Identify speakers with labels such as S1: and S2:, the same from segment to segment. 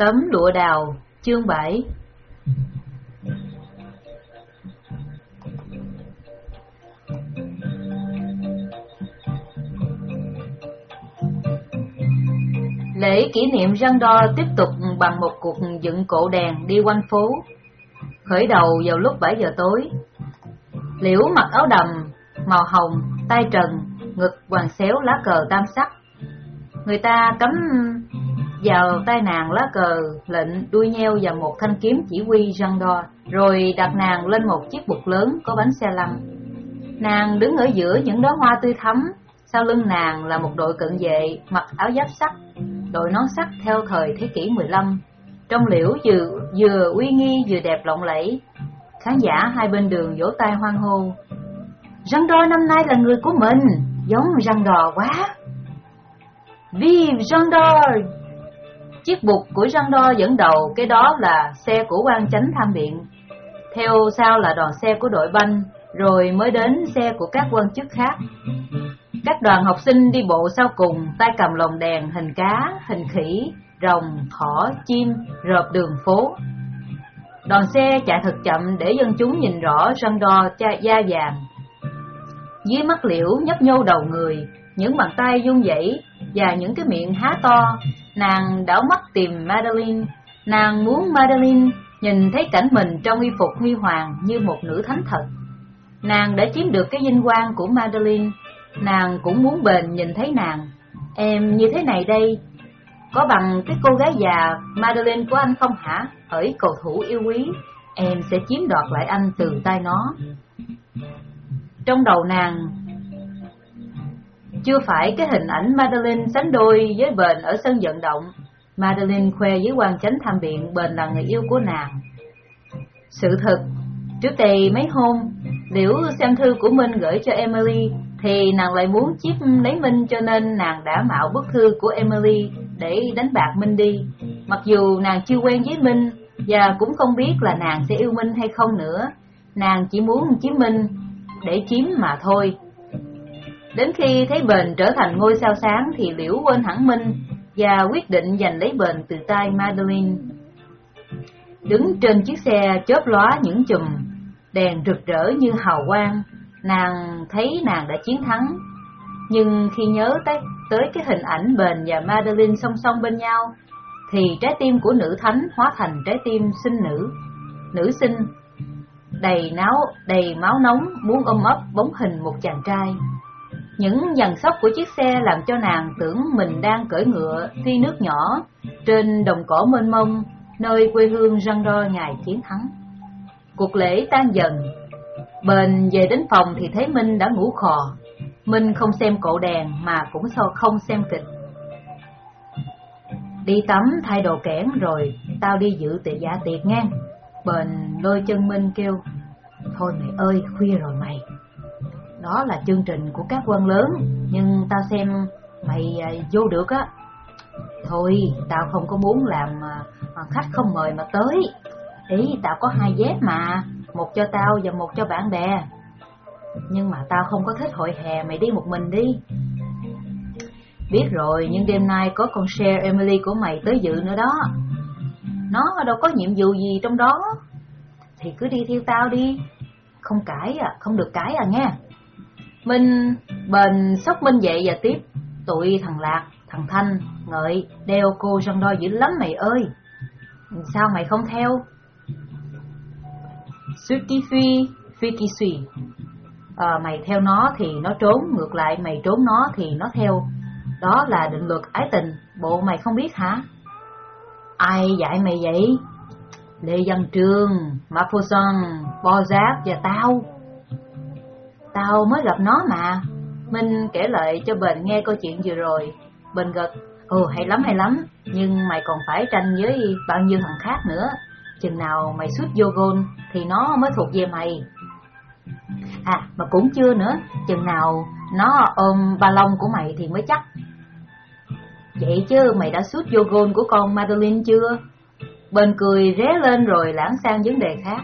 S1: Tấm lụa đào, chương 7 Lễ kỷ niệm răng đo tiếp tục bằng một cuộc dựng cổ đèn đi quanh phố. Khởi đầu vào lúc 7 giờ tối. Liễu mặc áo đầm, màu hồng, tay trần, ngực hoàng xéo lá cờ tam sắc. Người ta cắm vào tay nàng lá cờ lệnh đuôi nheo và một thanh kiếm chỉ huy răng đo, rồi đặt nàng lên một chiếc bục lớn có bánh xe lăn. Nàng đứng ở giữa những đóa hoa tươi thắm, sau lưng nàng là một đội cận vệ mặc áo giáp sắt, đội nón sắt theo thời thế kỷ 15. Trong liễu vừa, vừa uy nghi vừa đẹp lộng lẫy. Khán giả hai bên đường vỗ tay hoan hô. Răng đo năm nay là người của mình, giống răng đò quá. Vive răng đo! Chiếc bục của răng đo dẫn đầu, cái đó là xe của quan chánh tham biện. Theo sau là đoàn xe của đội banh, rồi mới đến xe của các quan chức khác. Các đoàn học sinh đi bộ sau cùng, tay cầm lồng đèn hình cá, hình khỉ, rồng, thỏ, chim, rợp đường phố. Đoàn xe chạy thật chậm để dân chúng nhìn rõ răng đo cha da vàng. Dưới mắt liễu nhấp nhô đầu người, những bàn tay run rẩy và những cái miệng há to, nàng đảo mắt tìm Madeline. Nàng muốn Madeline nhìn thấy cảnh mình trong y phục huy hoàng như một nữ thánh thật. Nàng đã chiếm được cái vinh quang của Madeline, nàng cũng muốn bền nhìn thấy nàng. Em như thế này đây, có bằng cái cô gái già Madeline của anh không hả? Hỡi cầu thủ yêu quý, em sẽ chiếm đoạt lại anh từ tay nó. Trong đầu nàng chưa phải cái hình ảnh Madeline sánh đôi với bền ở sân vận động. Madeline khoe với quan chánh tham biện bền là người yêu của nàng. Sự thật, trước đây mấy hôm, liễu xem thư của Minh gửi cho Emily, thì nàng lại muốn chiếc lấy Minh cho nên nàng đã mạo bức thư của Emily để đánh bạc Minh đi. Mặc dù nàng chưa quen với Minh và cũng không biết là nàng sẽ yêu Minh hay không nữa, nàng chỉ muốn chiếm Minh để chiếm mà thôi. Đến khi thấy bền trở thành ngôi sao sáng thì liễu quên hẳn Minh và quyết định giành lấy bền từ tay Madeline. Đứng trên chiếc xe chớp lóa những chùm, đèn rực rỡ như hào quang, nàng thấy nàng đã chiến thắng. Nhưng khi nhớ tới, tới cái hình ảnh bền và Madeline song song bên nhau, thì trái tim của nữ thánh hóa thành trái tim sinh nữ, nữ sinh, đầy náo, đầy máu nóng muốn ôm ấp bóng hình một chàng trai. Những dàn sóc của chiếc xe làm cho nàng tưởng mình đang cưỡi ngựa thi nước nhỏ trên đồng cỏ mênh mông, nơi quê hương răng roi ngày chiến thắng. Cuộc lễ tan dần, bền về đến phòng thì thấy Minh đã ngủ khò. Minh không xem cộ đèn mà cũng không xem kịch. Đi tắm thay đồ kẽn rồi tao đi dự tiệc dạ tiệc ngang. Bền lôi chân Minh kêu, thôi mày ơi khuya rồi mày đó là chương trình của các quan lớn nhưng tao xem mày à, vô được á. Thôi tao không có muốn làm à, à khách không mời mà tới. Ý tao có hai vé mà một cho tao và một cho bạn bè. Nhưng mà tao không có thích hội hè mày đi một mình đi. Biết rồi nhưng đêm nay có con share emily của mày tới dự nữa đó. Nó đâu có nhiệm vụ gì trong đó. Thì cứ đi theo tao đi. Không cãi à không được cãi à nghe. Minh bền sóc Minh dậy và tiếp. Tụi thằng Lạc, thằng Thanh, Ngợi Đeo cô răng đo dữ lắm mày ơi. Sao mày không theo? Suki phi, phi kỳ ờ, suy à, Mày theo nó thì nó trốn Ngược lại mày trốn nó thì nó theo. Đó là định luật ái tình. Bộ mày không biết hả? Ai dạy mày vậy? Lê Văn Trương, Maphoson, Bo Giáp và tao. Tao mới gặp nó mà. Minh kể lại cho Bền nghe câu chuyện vừa rồi. Bền gật, ừ hay lắm hay lắm, nhưng mày còn phải tranh với bao nhiêu thằng khác nữa. Chừng nào mày xuất vô gôn thì nó mới thuộc về mày. À, mà cũng chưa nữa, chừng nào nó ôm ba lông của mày thì mới chắc. Vậy chứ mày đã xuất vô gôn của con Madeline chưa? Bên cười ré lên rồi lãng sang vấn đề khác.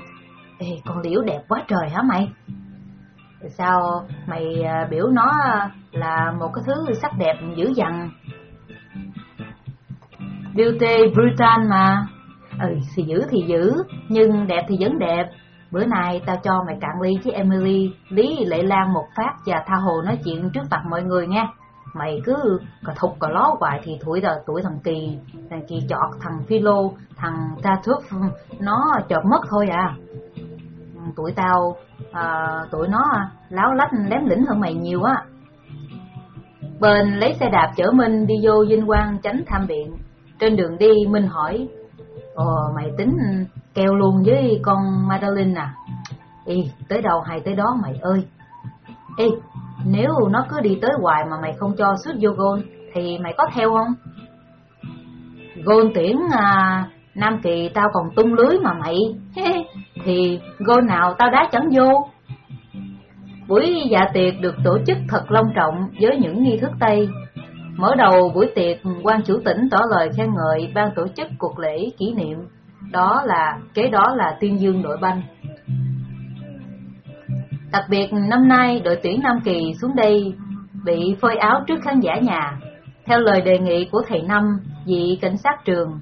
S1: Ê, con liễu đẹp quá trời hả mày? Sao mày à, biểu nó là một cái thứ sắc đẹp dữ dằn beauty brutal mà. Ừ, thì giữ thì giữ, nhưng đẹp thì vẫn đẹp. Bữa nay tao cho mày cạn ly với Emily, Lý Lệ Lan một phát và tha hồ nói chuyện trước mặt mọi người nha. Mày cứ cà thục cà ló hoài thì tuổi đời tuổi thằng Kỳ, thằng Kỳ chọt, thằng Philo, thằng ta thuốc nó chọt mất thôi à. Tuổi tao, ờ, à, tuổi nó láo lách lém lĩnh hơn mày nhiều á. Bên lấy xe đạp chở Minh đi vô Vinh Quang tránh tham biện. Trên đường đi Minh hỏi, Ồ mày tính keo luôn với con Madeline à? Y, tới đâu hay tới đó mày ơi. Y, nếu nó cứ đi tới hoài mà mày không cho suốt vô gôn thì mày có theo không? Gôn tuyển à, Nam Kỳ tao còn tung lưới mà mày. thì gôn nào tao đá chẳng vô. Buổi dạ tiệc được tổ chức thật long trọng với những nghi thức Tây. Mở đầu buổi tiệc, quan chủ tỉnh tỏ lời khen ngợi ban tổ chức cuộc lễ kỷ niệm. Đó là, kế đó là tuyên dương đội banh. Đặc biệt năm nay đội tuyển Nam Kỳ xuống đây bị phơi áo trước khán giả nhà, theo lời đề nghị của thầy Năm, vị cảnh sát trường.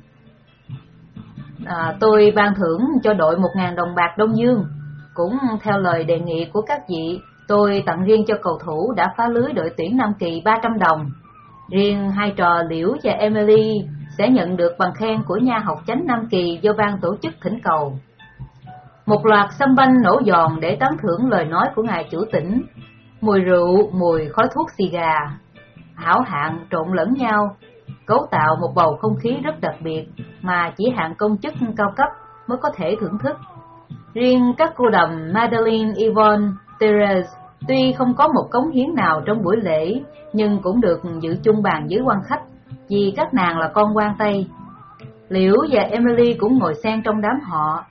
S1: À, tôi ban thưởng cho đội 1.000 đồng bạc Đông Dương, cũng theo lời đề nghị của các vị, tôi tặng riêng cho cầu thủ đã phá lưới đội tuyển Nam Kỳ 300 đồng. Riêng hai trò Liễu và Emily sẽ nhận được bằng khen của nhà học chánh Nam Kỳ do ban tổ chức thỉnh cầu. Một loạt sâm banh nổ giòn để tán thưởng lời nói của ngài chủ tỉnh. Mùi rượu, mùi khói thuốc xì gà, hảo hạng trộn lẫn nhau, cấu tạo một bầu không khí rất đặc biệt mà chỉ hạng công chức cao cấp mới có thể thưởng thức. Riêng các cô đầm Madeline, Yvonne, Therese tuy không có một cống hiến nào trong buổi lễ, nhưng cũng được giữ chung bàn với quan khách, vì các nàng là con quan Tây. Liễu và Emily cũng ngồi xen trong đám họ,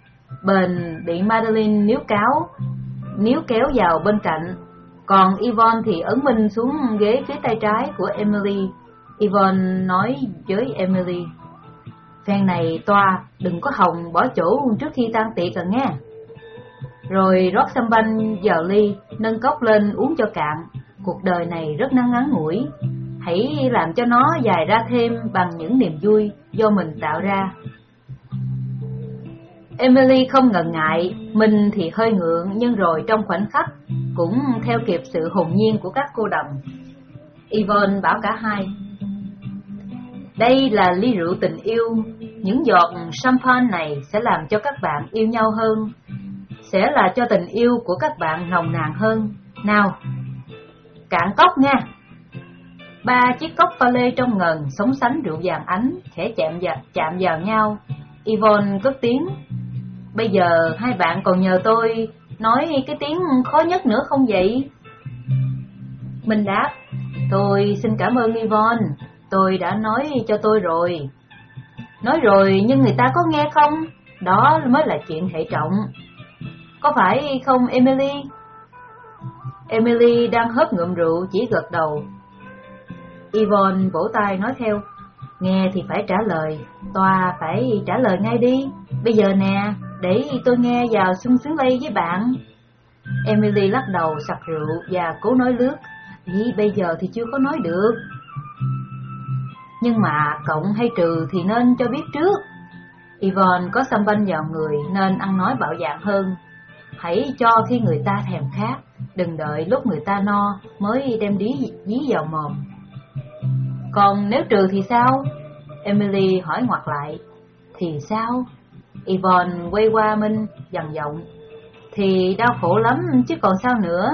S1: Bền bị Madeline níu cáo, níu kéo vào bên cạnh, còn Yvonne thì ấn minh xuống ghế phía tay trái của Emily. Yvonne nói với Emily, Phen này toa, đừng có hồng bỏ chỗ trước khi tan tiệc à nghe. Rồi rót xăm banh vào ly, nâng cốc lên uống cho cạn. Cuộc đời này rất ngắn ngắn ngủi, hãy làm cho nó dài ra thêm bằng những niềm vui do mình tạo ra. Emily không ngần ngại, mình thì hơi ngượng nhưng rồi trong khoảnh khắc cũng theo kịp sự hồn nhiên của các cô đồng. Yvonne bảo cả hai. Đây là ly rượu tình yêu, những giọt champagne này sẽ làm cho các bạn yêu nhau hơn, sẽ là cho tình yêu của các bạn nồng nàn hơn. Nào, cạn cốc nha. Ba chiếc cốc pha lê trong ngần, sống sánh rượu vàng ánh, khẽ chạm vào, chạm vào nhau. Yvonne cất tiếng, Bây giờ hai bạn còn nhờ tôi nói cái tiếng khó nhất nữa không vậy? Mình đáp, tôi xin cảm ơn Yvonne, tôi đã nói cho tôi rồi. Nói rồi nhưng người ta có nghe không? Đó mới là chuyện hệ trọng. Có phải không Emily? Emily đang hớp ngụm rượu chỉ gật đầu. Yvonne vỗ tay nói theo, nghe thì phải trả lời, tòa phải trả lời ngay đi. Bây giờ nè, để tôi nghe vào sung sướng lây với bạn. Emily lắc đầu sặc rượu và cố nói lướt, ý bây giờ thì chưa có nói được. Nhưng mà cộng hay trừ thì nên cho biết trước. Yvonne có xăm banh vào người nên ăn nói bạo dạn hơn. Hãy cho khi người ta thèm khát, đừng đợi lúc người ta no mới đem dí, dí vào mồm. Còn nếu trừ thì sao? Emily hỏi ngoặt lại. Thì sao? Yvonne quay qua Minh, dằn giọng. Thì đau khổ lắm chứ còn sao nữa.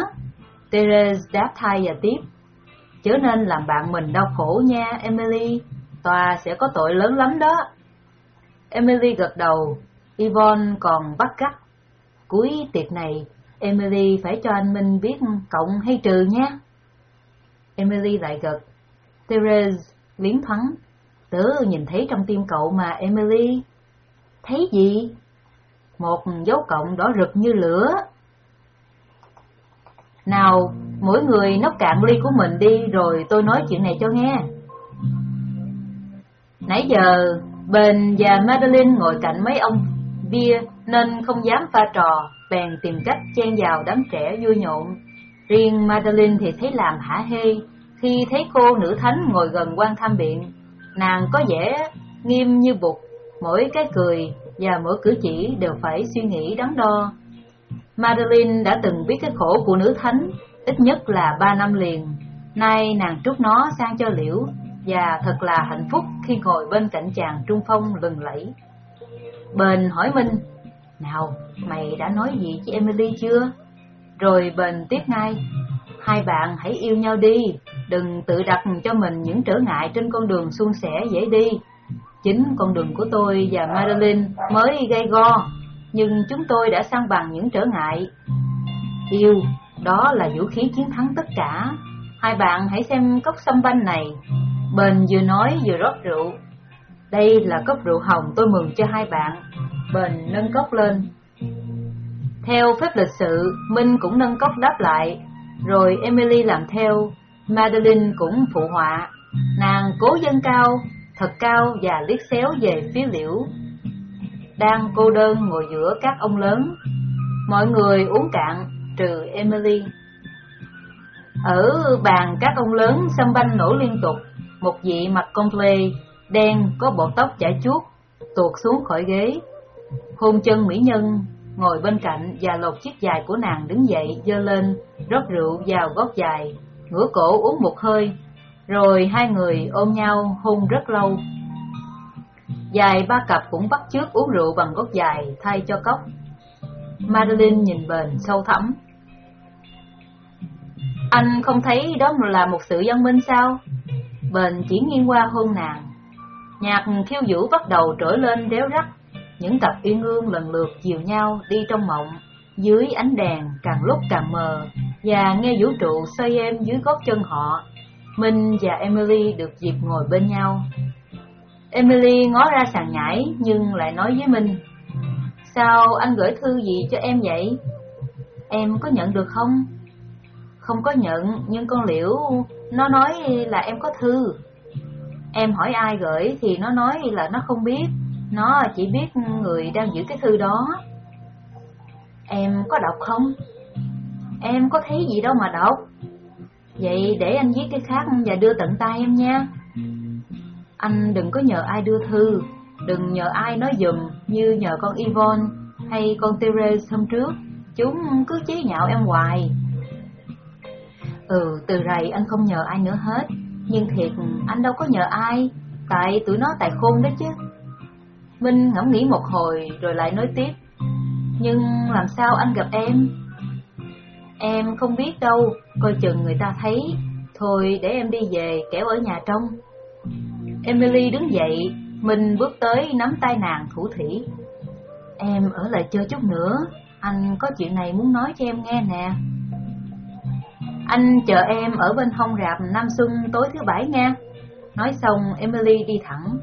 S1: Therese đáp thay và tiếp. Chớ nên làm bạn mình đau khổ nha, Emily. Tòa sẽ có tội lớn lắm đó. Emily gật đầu, Yvonne còn bắt gắt. Cuối tiệc này, Emily phải cho anh Minh biết cộng hay trừ nhé. Emily lại gật. Therese liến thoáng. Tớ nhìn thấy trong tim cậu mà Emily. Thấy gì? Một dấu cộng đỏ rực như lửa. Nào, mỗi người nốc cạn ly của mình đi rồi tôi nói chuyện này cho nghe. Nãy giờ, Bền và Madeline ngồi cạnh mấy ông bia nên không dám pha trò, bèn tìm cách chen vào đám trẻ vui nhộn. Riêng Madeline thì thấy làm hả hê khi thấy cô nữ thánh ngồi gần quan tham biện. Nàng có vẻ nghiêm như bụt, mỗi cái cười và mỗi cử chỉ đều phải suy nghĩ đắn đo. Madeline đã từng biết cái khổ của nữ thánh, ít nhất là ba năm liền. Nay nàng trút nó sang cho liễu, và thật là hạnh phúc khi ngồi bên cạnh chàng trung phong lừng lẫy. Bền hỏi Minh, nào, mày đã nói gì với Emily chưa? Rồi Bền tiếp ngay, hai bạn hãy yêu nhau đi, đừng tự đặt cho mình những trở ngại trên con đường suôn sẻ dễ đi. Chính con đường của tôi và Madeline mới gây go, nhưng chúng tôi đã sang bằng những trở ngại. Yêu, đó là vũ khí chiến thắng tất cả. Hai bạn hãy xem cốc sâm banh này. Bền vừa nói vừa rót rượu. Đây là cốc rượu hồng tôi mừng cho hai bạn. Bền nâng cốc lên. Theo phép lịch sự, Minh cũng nâng cốc đáp lại, rồi Emily làm theo, Madeline cũng phụ họa. Nàng cố dâng cao, thật cao và liếc xéo về phía liễu. Đang cô đơn ngồi giữa các ông lớn, mọi người uống cạn, trừ Emily. Ở bàn các ông lớn, sâm banh nổ liên tục, một vị mặt comple đen có bộ tóc chảy chuốt tuột xuống khỏi ghế. Hôn chân mỹ nhân ngồi bên cạnh và lột chiếc dài của nàng đứng dậy dơ lên, rót rượu vào gót dài, ngửa cổ uống một hơi, rồi hai người ôm nhau hôn rất lâu. Dài ba cặp cũng bắt chước uống rượu bằng gót dài thay cho cốc. Madeline nhìn bền sâu thẳm. Anh không thấy đó là một sự văn minh sao? Bền chỉ nghiêng qua hôn nàng. Nhạc khiêu vũ bắt đầu trỗi lên réo rắt những cặp uyên ương lần lượt chiều nhau đi trong mộng, dưới ánh đèn càng lúc càng mờ, và nghe vũ trụ xoay êm dưới gót chân họ. Minh và Emily được dịp ngồi bên nhau. Emily ngó ra sàn nhảy nhưng lại nói với Minh, Sao anh gửi thư gì cho em vậy? Em có nhận được không? Không có nhận, nhưng con liễu nó nói là em có thư. Em hỏi ai gửi thì nó nói là nó không biết. Nó chỉ biết người đang giữ cái thư đó Em có đọc không? Em có thấy gì đâu mà đọc Vậy để anh viết cái khác và đưa tận tay em nha Anh đừng có nhờ ai đưa thư Đừng nhờ ai nói dùm như nhờ con Yvonne hay con Therese hôm trước Chúng cứ chế nhạo em hoài Ừ, từ rày anh không nhờ ai nữa hết. Nhưng thiệt anh đâu có nhờ ai. Tại tụi nó tài khôn đấy chứ. Minh ngẫm nghĩ một hồi rồi lại nói tiếp. Nhưng làm sao anh gặp em? Em không biết đâu, coi chừng người ta thấy. Thôi để em đi về, kẻo ở nhà trong Emily đứng dậy, Minh bước tới nắm tay nàng thủ thủy Em ở lại chơi chút nữa, anh có chuyện này muốn nói cho em nghe nè. Anh chờ em ở bên hông rạp Nam Xuân tối thứ bảy nha. Nói xong, Emily đi thẳng.